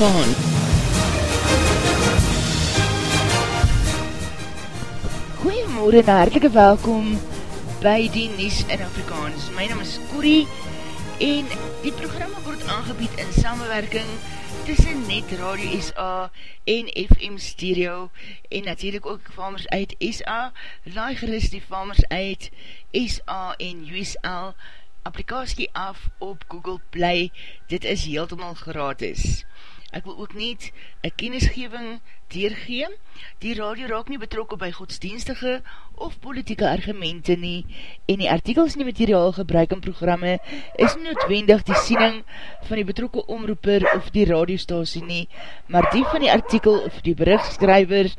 Afrikaan. Goeiemorgen en hartelike welkom by die Nies in Afrikaans. My naam is Corrie en die programma word aangebied in samenwerking tussen Net Radio SA en FM Stereo en natuurlijk ook Farmers uit SA, laai gerust die Farmers uit SA en USL applikatie af op Google Play, dit is heeltemal gratis. Ek wil ook niet een kennisgeving deurgee. Die radio raak nie betrokken by godsdienstige of politieke argumente nie en die artikels en die materiaal gebruik in programme is noodwendig die siening van die betrokken omroeper of die radiostasie nie, maar die van die artikel of die berichtskryver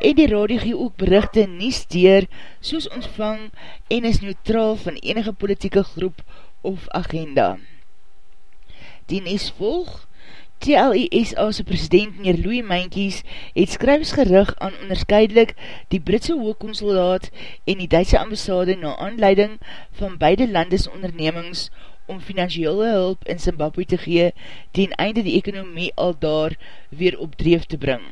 en die radio gee ook berichte nie steer soos ontvang en is neutraal van enige politieke groep of agenda. Die nes volg, TLESA's president meneer Louis Mankies het skryfsgerig aan onderscheidelik die Britse hoogkonsulaat en die Duitse ambassade na aanleiding van beide landes ondernemings om financiële hulp in Zimbabwe te gee ten einde die ekonomie al daar weer op dreef te bring.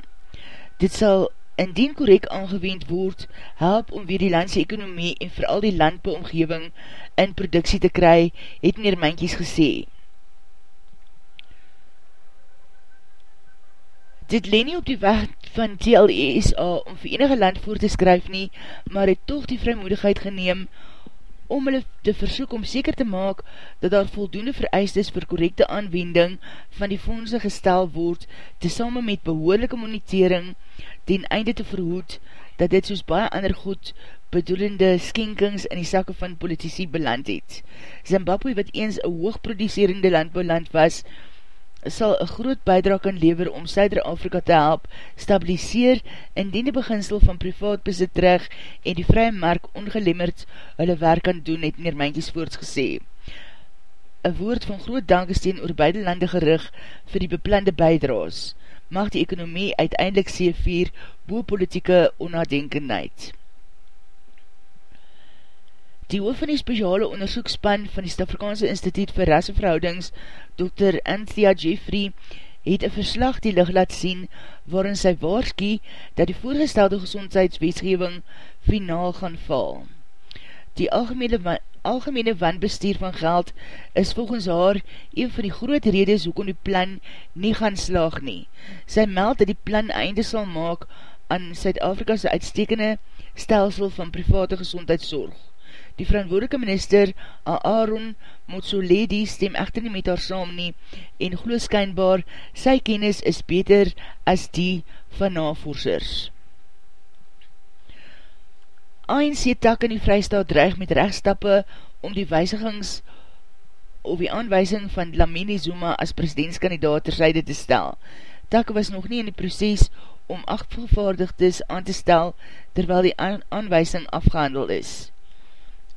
Dit sal indien korek aangewend word, help om weer die landse ekonomie en vooral die landbeomgeving in productie te kry, het meneer Mankies gesê. Dit leen nie op die weg van TLESA om vir enige land voor te skryf nie, maar het toch die vrymoedigheid geneem om hulle te versoek om seker te maak dat daar voldoende vereist is vir korrekte aanwending van die fondse gestel word, tesame met behoorlijke monitering, ten einde te verhoed dat dit soos baie ander goed bedoelende skenkings in die sakke van politici beland het. Zimbabwe, wat eens een hoogproducerende landbouland was, sal een groot bijdra kan lever om Suider-Afrika te help stabiliseer indien die beginsel van privaat besit terug en die vrye mark ongelemmerd hulle werk kan doen, het meneer Mankies voorts gesê. Een woord van groot dankesteen oor beide lande gerig vir die beplande bijdraas, mag die ekonomie uiteindelik sê vier boe politieke onnadenkendheid. Die hoof van die speciale onderzoekspan van die Stafrikaanse Instituut vir Rasseverhoudings, Dr. Anthea Jeffrey, het een verslag die licht laat sien, waarin sy waarskie dat die voorgestelde gezondheidsweesgeving finaal gaan val. Die algemene, algemene wanbestuur van geld is volgens haar een van die groot redes hoekom die plan nie gaan slaag nie. Sy meld dat die plan einde sal maak aan Suid-Afrika's uitstekende stelsel van private gezondheidszorg. Die verantwoordelike minister Aaron Motsoledi stem echter nie met haar saam nie en gelooskynbaar sy kennis is beter as die van navorsers. ANC tak in die vrystaat dreig met rechtstappe om die weisigings of die aanwijsing van Lamini Zuma as presidentskandidaat terzijde te stel. Tak was nog nie in die proces om acht vervaardigdes aan te stel terwyl die aanwijsing afgehandel is.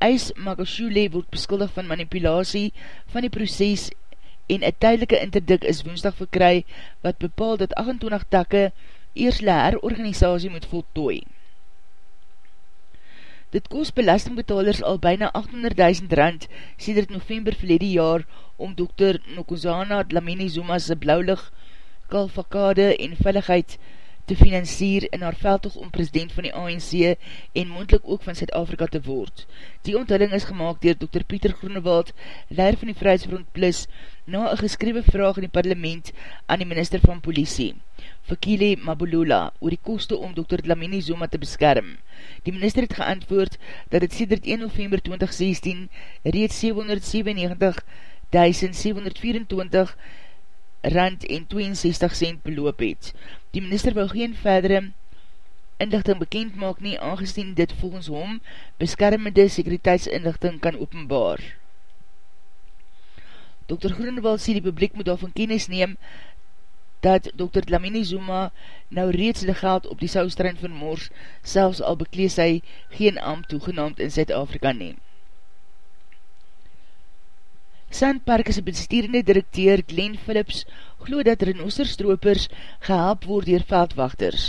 Eis Magashule word beskuldig van manipulatie van die proces en een tydelike interdik is woensdag verkry wat bepaal dat 28 takke eers le herorganisatie moet voltooi. Dit kost belastingbetalers al byna 800.000 rand sedert november verlede jaar om Dr. Nokozana Dlamini Zuma's blauwlig, kalfakade en veiligheid te te financier in haar veldtocht om president van die ANC en moendlik ook van Zuid-Afrika te word. Die onthulling is gemaakt dier Dr. Pieter Groenewald, leider van die Vrijheidsfront Plus, na een geskrewe vraag in die parlement aan die minister van politie, Fakile Mabulula, oor die koste om Dr. Dlamini Zuma te beskerm. Die minister het geantwoord dat het sedert 1 november 2016 reeds 797.724 rand en 62 cent beloop het. Die minister wil geen verdere inlichting bekend maak nie, aangezien dit volgens hom beskermende sekuriteitsinlichting kan openbaar. Dr. Groenewald sê die publiek moet daarvan kennis neem dat Dr. Dlamini Zuma nou reeds die geld op die Soustrand van Moors selfs al beklees hy geen ambt toegenaamd in Zuid-Afrika neem. Sandpark is een bestuurende directeur Glenn Phillips glo dat renosterstropers gehelp word dier veldwachters.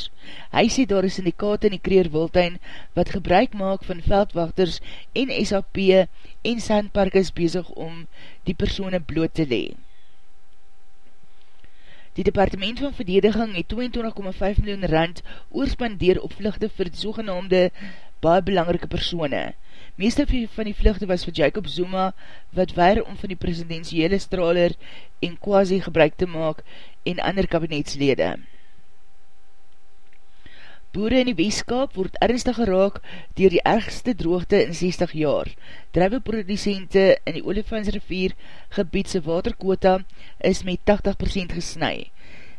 Hy sê daar is in die Kreer Wildtuin wat gebruik maak van veldwachters en SAP en Sandpark is bezig om die persoene bloot te lee. Die departement van verdediging het 22,5 miljoen rand oorspandeer op vluchte vir die sogenaamde baie belangrike persoene. Meeste van die vluchte was vir Jacob Zuma, wat weier om van die presidentiële straler en quasi gebruik te maak en ander kabinetslede. Boere in die weeskap word ernstig geraak dier die ergste droogte in 60 jaar. Druiveproducente in die Olifantsrivier gebiedse waterquota is met 80% gesnui.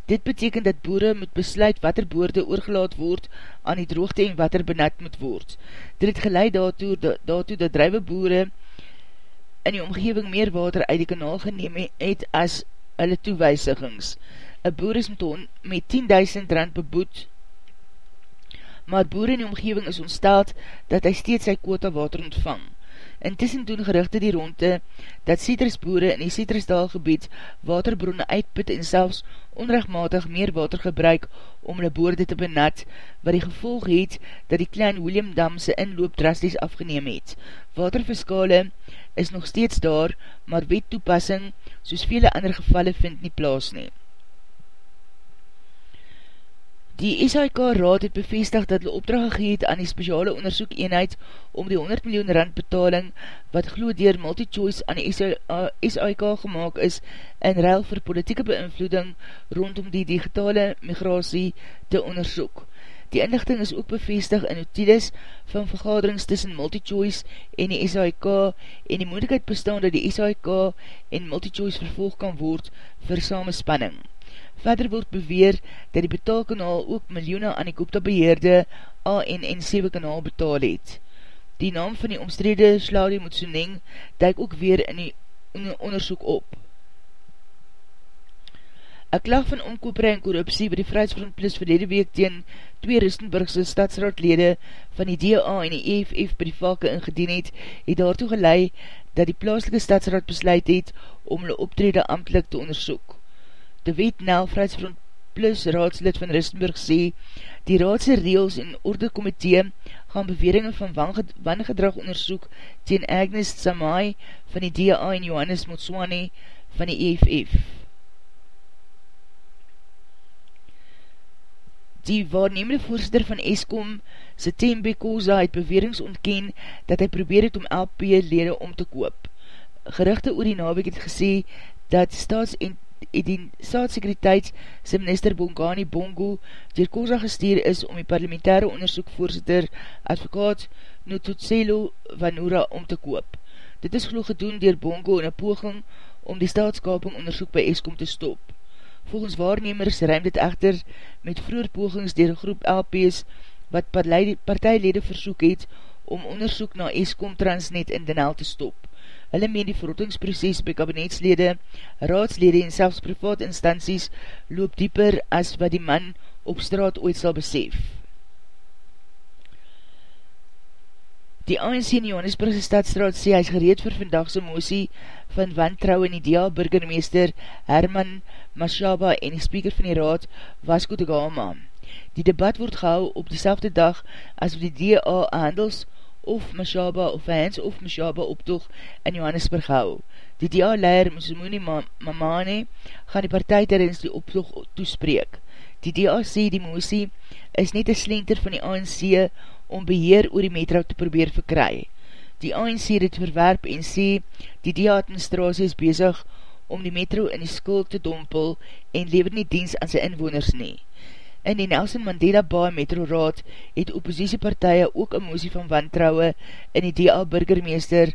Dit beteken dat boere moet besluit wat er boorde oorgelaat word aan die droogte en wat er benat moet word. Dit het geleid daartoe, daartoe dat druiveboere in die omgeving meer water uit die kanaal geneem het as hulle toewijsigings. Een boer is met, met 10.000 rand beboet maar boer in die omgeving is ontsteld dat hy steeds sy quota water ontvang. Intussen doen gerichte die ronde dat citrusboere in die citrusdaalgebied waterbronne uitput en selfs onrechtmatig meer water gebruik om hulle boorde te benat, wat die gevolg het dat die klein William Dam sy inloop drasties afgeneem het. Waterfiskale is nog steeds daar, maar wet toepassing soos vele ander gevalle vind nie plaas neem. Die SIK Raad het bevestig dat hulle opdracht gegeet aan die speciale onderzoek eenheid om die 100 miljoen rand betaling wat glo dier multi-choice aan die SIK gemaakt is in ruil vir politieke beïnvloeding rondom die digitale migratie te onderzoek. Die inlichting is ook bevestig in notides van vergaderings tussen multi-choice en die SIK en die moeilijkheid bestaan dat die SIK en multi-choice vervolg kan word vir samenspanning. Verder word beweer dat die betaalkanaal ook miljoene aan die Koopta beheerde ANN7 kanaal betaal het. Die naam van die omstrede Slaudi Moetsoening duik ook weer in die onderzoek op. Een klag van omkoopere en korruptie by die Vrijheidsfront Plus verlede week teen twee Ristenburgse stadsraadlede van die DA en die EFF by die valke ingedien het, het daartoe gelei dat die plaaslike stadsraad besluit het om hulle optrede amtelik te onderzoek de wet Nel Vrijheidsfront Plus raadslid van Ristenburg sê, die raadse reels en ordekomitee gaan beweringen van wangedrag onderzoek teen Agnes Samai van die DA en Johannes Motswane van die EFF. Die waarnemende voorzitter van ESCOM, Setembe Koza, het bewerings ontken dat hy probeer het om LP-lede om te koop. Gerichte oor die naweek het gesê dat staats- en het die staatssecretaits sy minister Bongani Bongo dier Koza gesteer is om die parlementaire onderzoekvoorzitter advokaat Nototselo Vanura om te koop. Dit is geloof gedoen dier Bongo in een poging om die staatskaping onderzoek by ESCOM te stop. Volgens waarnemers ruim dit echter met vroer pogings dier groep LP's wat partijlede versoek het om onderzoek na ESCOM Transnet in Den Haal te stop. Hulle meen die verrotingsproces by kabinetslede, raadslede en selfs privaat instanties loop dieper as wat die man op straat ooit sal besef. Die ANC in Johannesburgse stadstraat sê hy is gereed vir vandagse moesie van wantrouw die DA burgermeester Herman Mashaba en die speaker van die raad Vasco de Gama. Die debat word gehou op die dag as die DA handels of Mashaba of Hans of Mashaba optoog in Johannesburg hou. Die DA-leier Musumuni Mamane gaan die partij terens die optoog toespreek. Die DA sê die moesie is net een slenter van die ANC om beheer oor die metro te probeer verkry. Die ANC het verwerp en sê die DA-administratie is bezig om die metro in die skuld te dompel en lever nie diens aan sy inwoners nie. In die Nelson Mandela Bay Metro Raad het oppositiepartije ook een moesie van wantrouwe in die DA burgermeester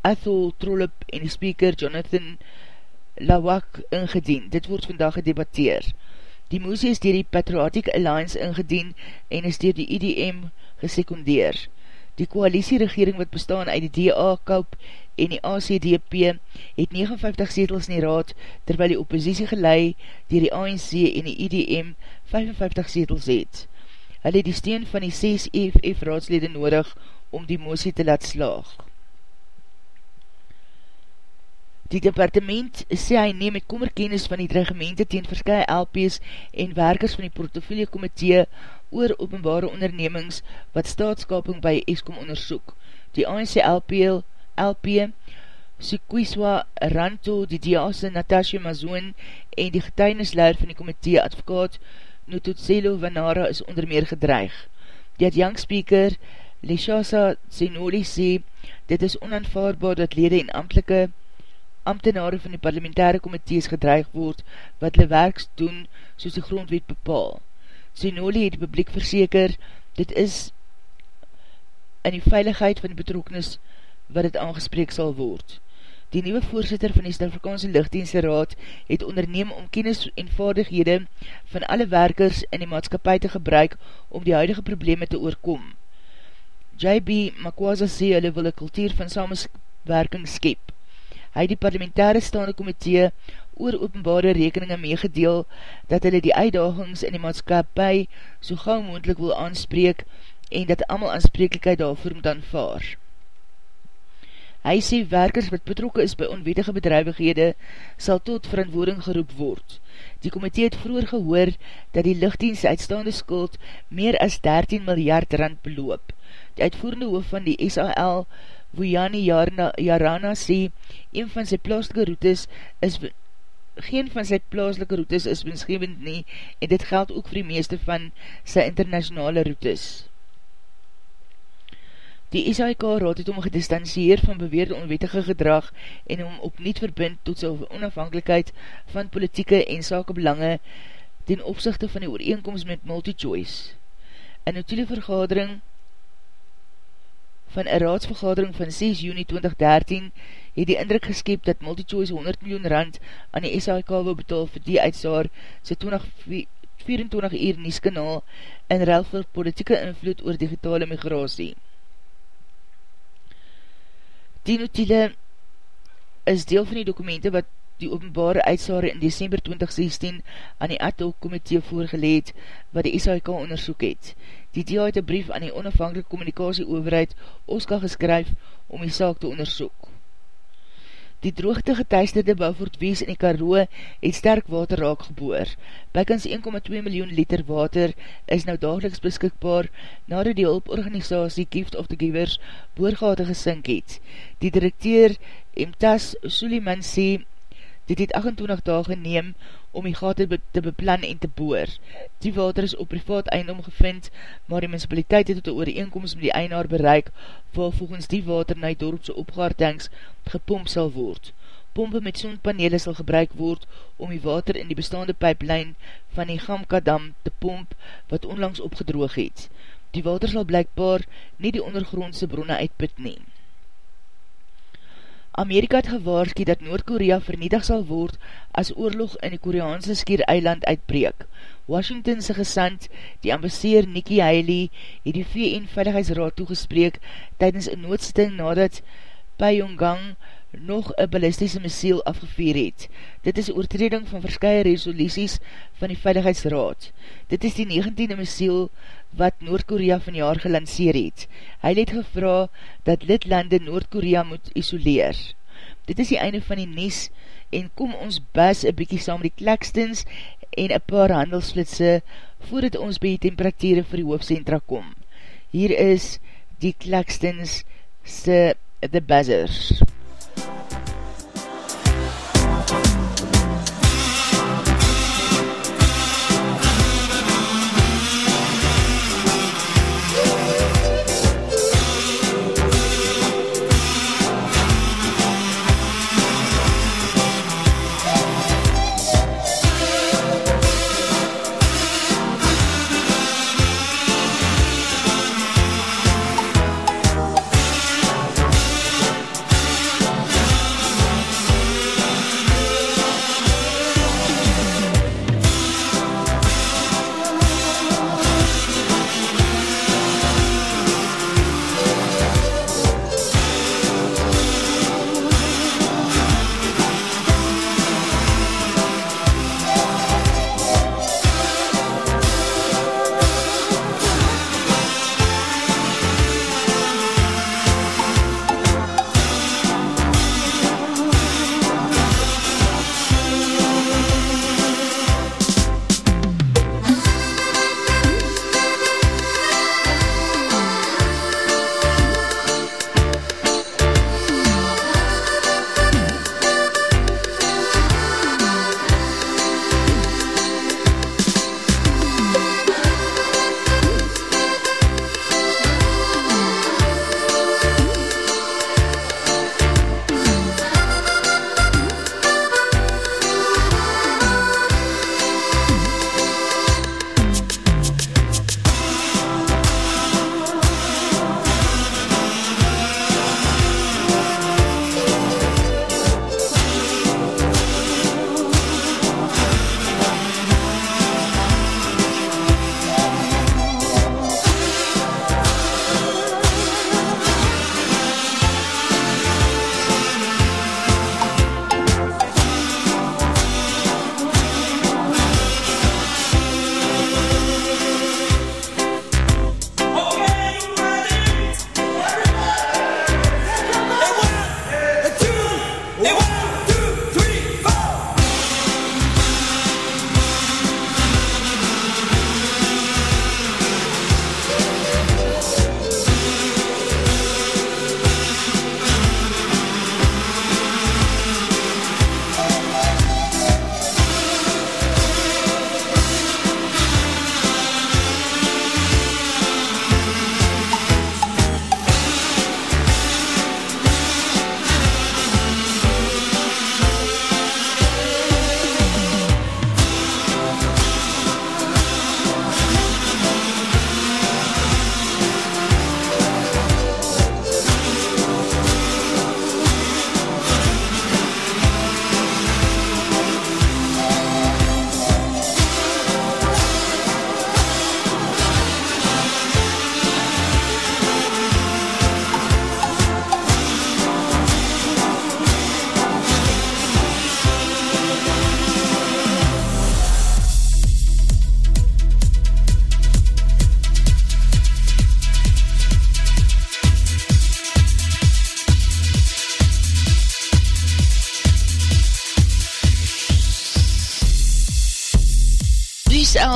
Athol Trollop en die speaker Jonathan Lawak ingedien. Dit word vandag gedebatteer. Die moesie is dier die Patriotic Alliance ingedien en is dier die IDM gesekundeer. Die koalisieregering wat bestaan uit die DA, KOUP en die ACDP het 59 zetels in die raad, terwyl die oppositie gelei dier die ANC en die IDM 55 zetels het. Hulle het die steen van die 6 EFF raadslede nodig om die moesie te laat slaag. Die departement sê hy neem met kommerkennis van die dreigemente teen verskye LP's en werkers van die portofilie komitee oor openbare ondernemings wat staatskaping by ESCOM onderzoek. Die ANC LP, LP Sukwiswa Ranto, die diase Natasha Mazoon en die getuinisleer van die komitee advokaat Nututselo Vanara is onder meer gedreig. Die adjankspeaker Leshasa Zenoli sê, dit is onaanvaardbaar dat lede en amtelike ambtenare van die parlementaire komitees gedreig word wat hulle werks doen soos die grondwet bepaal. Zenoli het die publiek verseker, dit is in die veiligheid van die betrokkenis wat het aangespreek sal word. Die nieuwe voorzitter van die Stafrikaanse Lichtdienste Raad het onderneem om kennis en vaardighede van alle werkers in die maatskapie te gebruik om die huidige probleme te oorkom. J.B. Makwaza sê hulle wil een kultuur van samenswerking skep. Hy die parlementaire staande komitee oor openbare rekeninge meegedeel dat hulle die uitdagings in die maatskapie so gauw moendlik wil aanspreek en dat amal aanspreeklikheid daarvoor moet aanvaar. Hy sê werkers wat betrokke is by onwetige bedrijvighede sal tot verantwoording geroep word. Die komitee het vroeger gehoor dat die lichtdienst uitstaande skuld meer as 13 miljard rand beloop. Die uitvoerende hoof van die SAL, Vujani Jarana, sê een van sy plaaslike routes is geen van sy plaaslike routes is winsgevend nie en dit geld ook vir die meeste van sy internationale routes. Die SAIK raad het om gedistanceer van beweerde onwettige gedrag en om opnieuw verbind tot sy onafhankelijkheid van politieke en sakebelange ten opzichte van die ooreenkomst met MultiChoice. In die televergadering van een raadsvergadering van 6 juni 2013 het die indruk geskep dat MultiChoice 100 miljoen rand aan die SAIK wil betaal vir die uitsaar sy 24 uur nieskanaal in ruil vir politieke invloed oor digitale migratie. Die notiele is deel van die dokumente wat die openbare uitsaare in december 2016 aan die ATO komitee voorgeleed wat die SAIK onderzoek het. Die deel het een brief aan die onafhankelike communicatie overheid OSKA geskryf om die saak te onderzoek. Die droogte getuisterde Bouwvoort Wees in die Karoo het sterk water raak geboor. Bykans 1,2 miljoen liter water is nou dageliks beskikbaar nadat die hulporganisatie Gift of the Givers boorgate gesink het. Die directeur Mtas Suleiman sê dit het 28 dagen neem om die gaten te beplan en te boor. Die water is op privaat eindom gevind, maar die municipaliteit het tot die ooreenkomst met die einaar bereik, waar volgens die water na die dorpse opgaartanks gepomp sal word. Pompe met zonpanele sal gebruik word om die water in die bestaande pijplijn van die Gamkadam te pomp wat onlangs opgedroog het. Die water sal blijkbaar nie die ondergrondse bronne uitput neem. Amerika het gewaarski dat Noord-Korea vernietig sal word as oorlog in die Koreaanse skier eiland uitbreek. Washingtonse gesand, die ambasseer Nikki Haley, het die VN-veiligheidsraad toegespreek tydens een noodsting nadat Pyongyang nog een ballistische missiel afgeveer het. Dit is oortreding van verskye resoluties van die Veiligheidsraad. Dit is die 19e missiel wat Noord-Korea van jaar gelanceer het. Hy het gevra dat lidlande Noord-Korea moet isoleer. Dit is die einde van die nies en kom ons bas een bykie saam die klekstens en een paar handelsflitse voordat ons by die temperatuur vir die hoofdcentra kom. Hier is die klekstens se The Buzzers.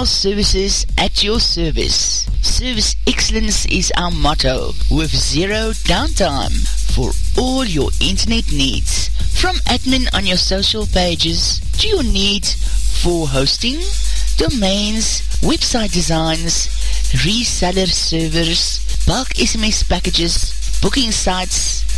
USL Services at your service. Service excellence is our motto with zero downtime for all your internet needs. From admin on your social pages to your need for hosting, domains, website designs, reseller servers, bulk SMS packages, booking sites,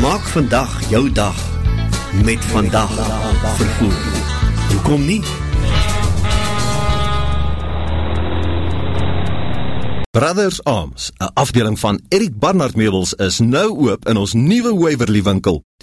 Maak vandag jou dag met vandag vervoer. Hoe kom nie? Brothers Arms, een afdeling van Erik Barnard Meubels, is nou oop in ons nieuwe Waverly winkel.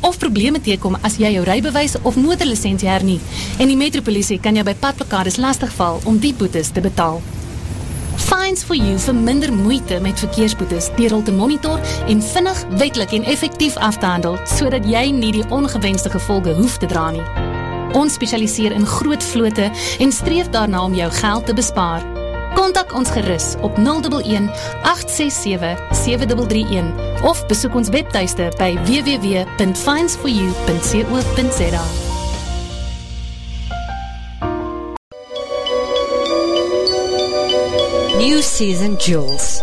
of probleme teekom as jy jou rijbewijs of motorlicentie hernie. En die metropolisie kan jou by padplakades lastigval om die boetes te betaal. Fines for you vir minder moeite met verkeersboetes dier al te monitor en vinnig, wetlik en effectief af te handel so jy nie die ongewenste gevolge hoef te dra nie. Ons specialiseer in groot vloote en streef daarna om jou geld te bespaar. Contact ons gerus op 011 867 7331 of besoek ons webteiste by www.finds4u.co.za New Season Jewels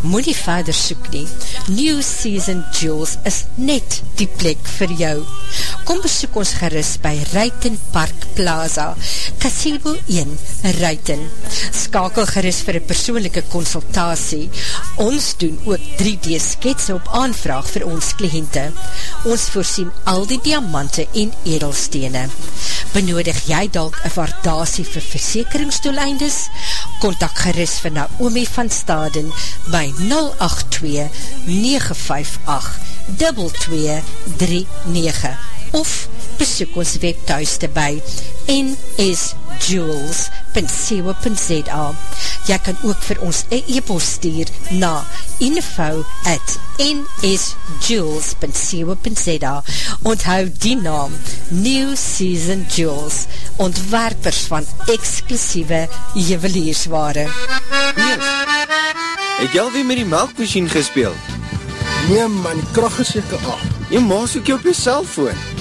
moet nie verder soek nie. New Season Jewels is net die plek vir jou. Kom besoek ons geris by Ruiten Park Plaza, Casebo 1, Ruiten. Skakel geris vir een persoonlijke consultatie. Ons doen ook 3D sketsen op aanvraag vir ons kliënte. Ons voorsien al die diamante en edelstene. Benodig jy dalk een waardasie vir versekeringsdoeleindes? Contact geris vir Naomi van Staden by 082-958-2239 of besoek ons webthuiste by nsjewels.co.za Jy kan ook vir ons e-post stuur na info at nsjewels.co.za Onthou die naam New Season Jewels ontwerpers van exclusieve juweliersware. Niels, het jy alweer met die melkmachine gespeeld? Nee man, die kracht is jyke af. Jy maas ook jy op jy cellfoon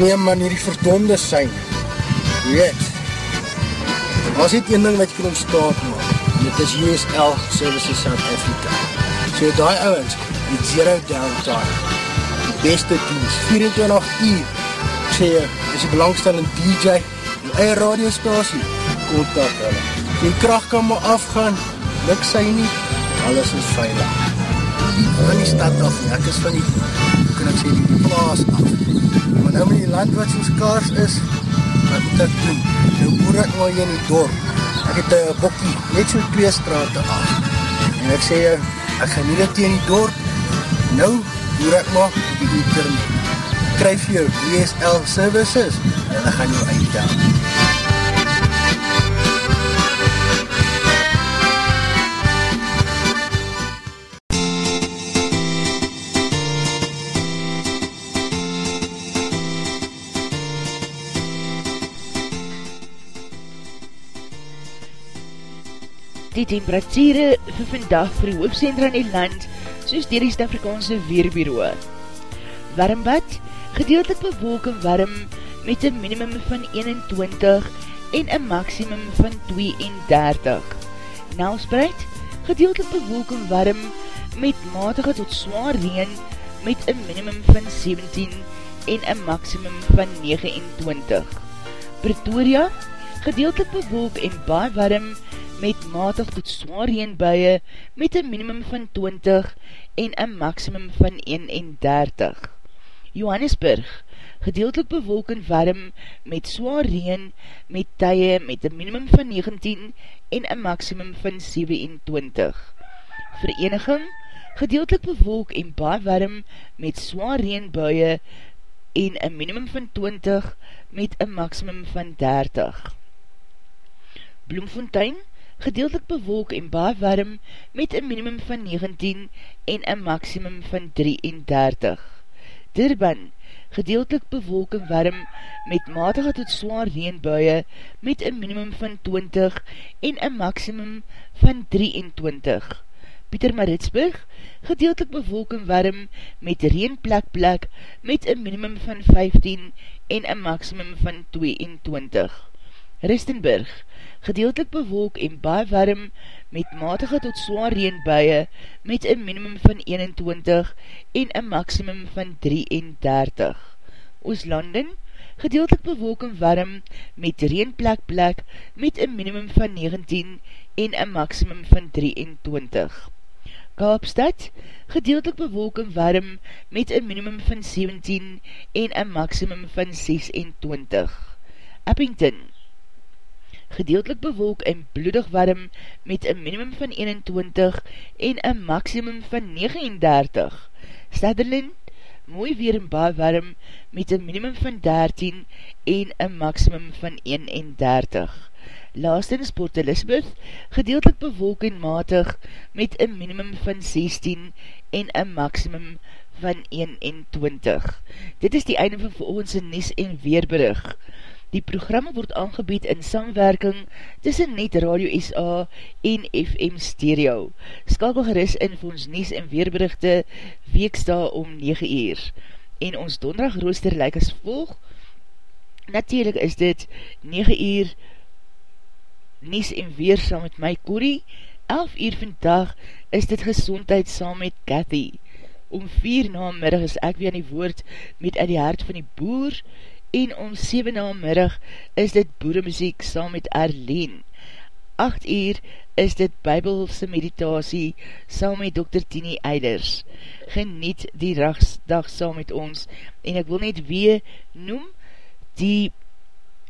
Nee man, hier die verdonde sein Weet As dit een ding wat jy kan ontstaan maak En dit is USL Services South Africa So die ouwens, die zero downtime die beste dienst, 24 uur. Ek sê, is die belangstellende DJ, die eie radiostasie, kontak hulle. Die kracht kan maar afgaan, luk sy nie, alles is veilig. Van die stad af, ek is van die, hoe kan ek sê, die plaas af. Maar nou met die land wat soos kaars is, wat moet ek doen? Nou boer ek maar hier in die dorp. Ek het een bokkie, net so twee straten af. En ek sê, ek gaan nie dit in die dorp. Nou boer ek maar op die internet. Kryf jou DSL services en ek gaan jou eindel. Die temperatuurde vir vandag vir die hoofdcentra in die land, soos dier die Stafrikaanse Weerbureau. Warmbad, gedeeltelik bewolk en warm met een minimum van 21 en een maximum van 32. Nelspreid, gedeeltelik bewolk en warm met matige tot zwaar reen met een minimum van 17 en een maximum van 29. Pretoria, gedeeltelik bewolk en baie warm met matig tot zwaar reenbuie met een minimum van 20 en een maximum van 31. Johannesburg, gedeeltelik bewolk en warm met zwaar reen met tye met een minimum van 19 en een maximum van 27. Vereniging, gedeeltelik bewolk en baar warm met zwaar reenbuie en een minimum van 20 met een maximum van 30. Bloemfontein, gedeeltelik bewolk en baar warm met een minimum van 19 en een maximum van 33. Durban, gedeeltelik bewolk en warm met matige tot zwaar reenbuie met een minimum van 20 en een maximum van 23. Pieter Maritsburg, gedeeltelik bewolk en warm met reenplek plek met een minimum van 15 en een maximum van 22. Ristenburg, gedeeltelik bewolk en baie warm met matige tot zwaar reenbuie met een minimum van 21 en een maximum van 33. Ooslanden, gedeeltelik bewolk en warm met reenplek plek met een minimum van 19 en een maximum van 23. Kaapstad, gedeeltelik bewolk en warm met een minimum van 17 en een maximum van 26. Eppington, gedeeltelik bewolk en bloedig warm met een minimum van 21 en een maximum van 39. Sutherland, mooi weer en baar warm met een minimum van 13 en een maximum van 31. Laastens Port Elizabeth, gedeeltelik bewolk en matig met een minimum van 16 en een maximum van 21. Dit is die einde van vir ons Nies en Weerberig. Die programme word aangebied in samwerking tussen Net Radio SA en FM Stereo. Skakel geris in vir ons Nies en Weerberichte weeksta om 9 uur. En ons donderdag rooster lyk as volg. Natuurlijk is dit 9 uur Nies en Weer saam met my Corrie. 11 uur vandag is dit gezondheid saam met Cathy. Om 4 na middag is ek weer aan die woord met uit die hart van die boer en om 7 na middag is dit boeremuziek saam met Arlene. 8 uur is dit bybelse meditasie saam met Dr. Tini Eiders. Geniet die dag saam met ons en ek wil net weer noem, die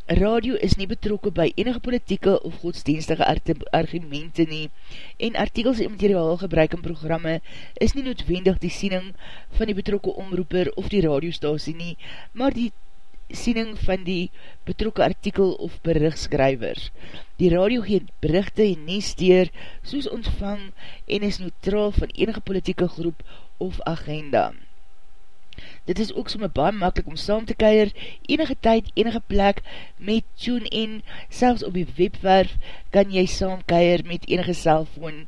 radio is nie betrokken by enige politieke of godsdienstige argumente nie en artikels en materiaal gebruik in programme is nie noodwendig die siening van die betrokke omroeper of die radiostasie nie, maar die siening van die betrokke artikel of berichtskryver. Die radio geet berichte en nie steer soos ontvang en is neutraal van enige politieke groep of agenda. Dit is ook somme baie makkelijk om saam te keir, enige tyd, enige plek, met tune-in, selfs op die webwerf, kan jy saam keir met enige cellfoon,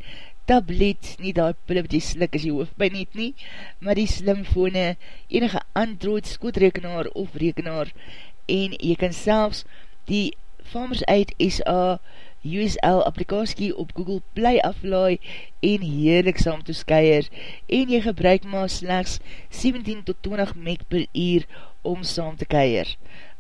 tablet, nie daar pille wat jy slik as jy hoofdpijn het nie, maar die slimfone, enige Android skootrekenaar of rekenaar, en jy kan selfs die Farmers uit SA USL applikaskie op Google Play aflaai en heerlik saam toeskeier en jy gebruik maar slechts 17 tot 20 meg per uur om saam te keier.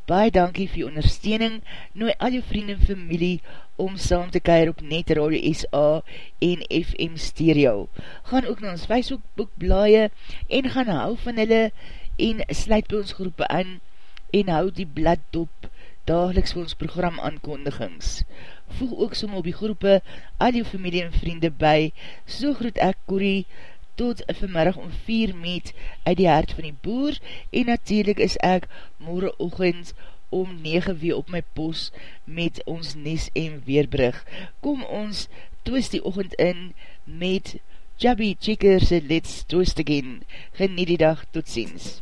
Baie dankie vir jou ondersteuning, nooi al jou vrienden en familie om saam te keir op Net Radio SA en FM Stereo. Gaan ook na ons Facebook blaie en gaan hou van hulle en sluit by ons groepe aan en hou die blad dop dageliks vir ons program aankondigings. Voeg ook som op die groepe al jou familie en vriende by. So groet ek Corrie tot vanmiddag om 4 meet uit die hart van die boer en natuurlijk is ek morgen ochend om 9 weer op my pos met ons Nes en Weerbrug. Kom ons twist die ochend in met Chubby Checkers Let's Twist Again. Geniet die dag, tot ziens.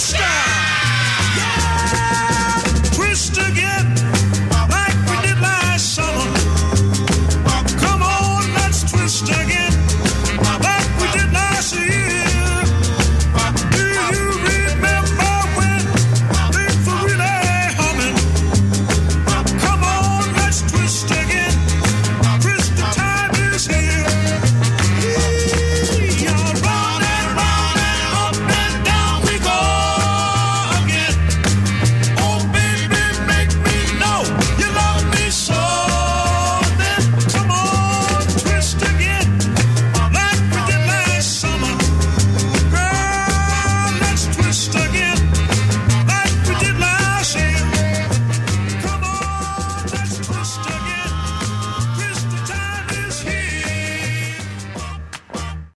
Stop.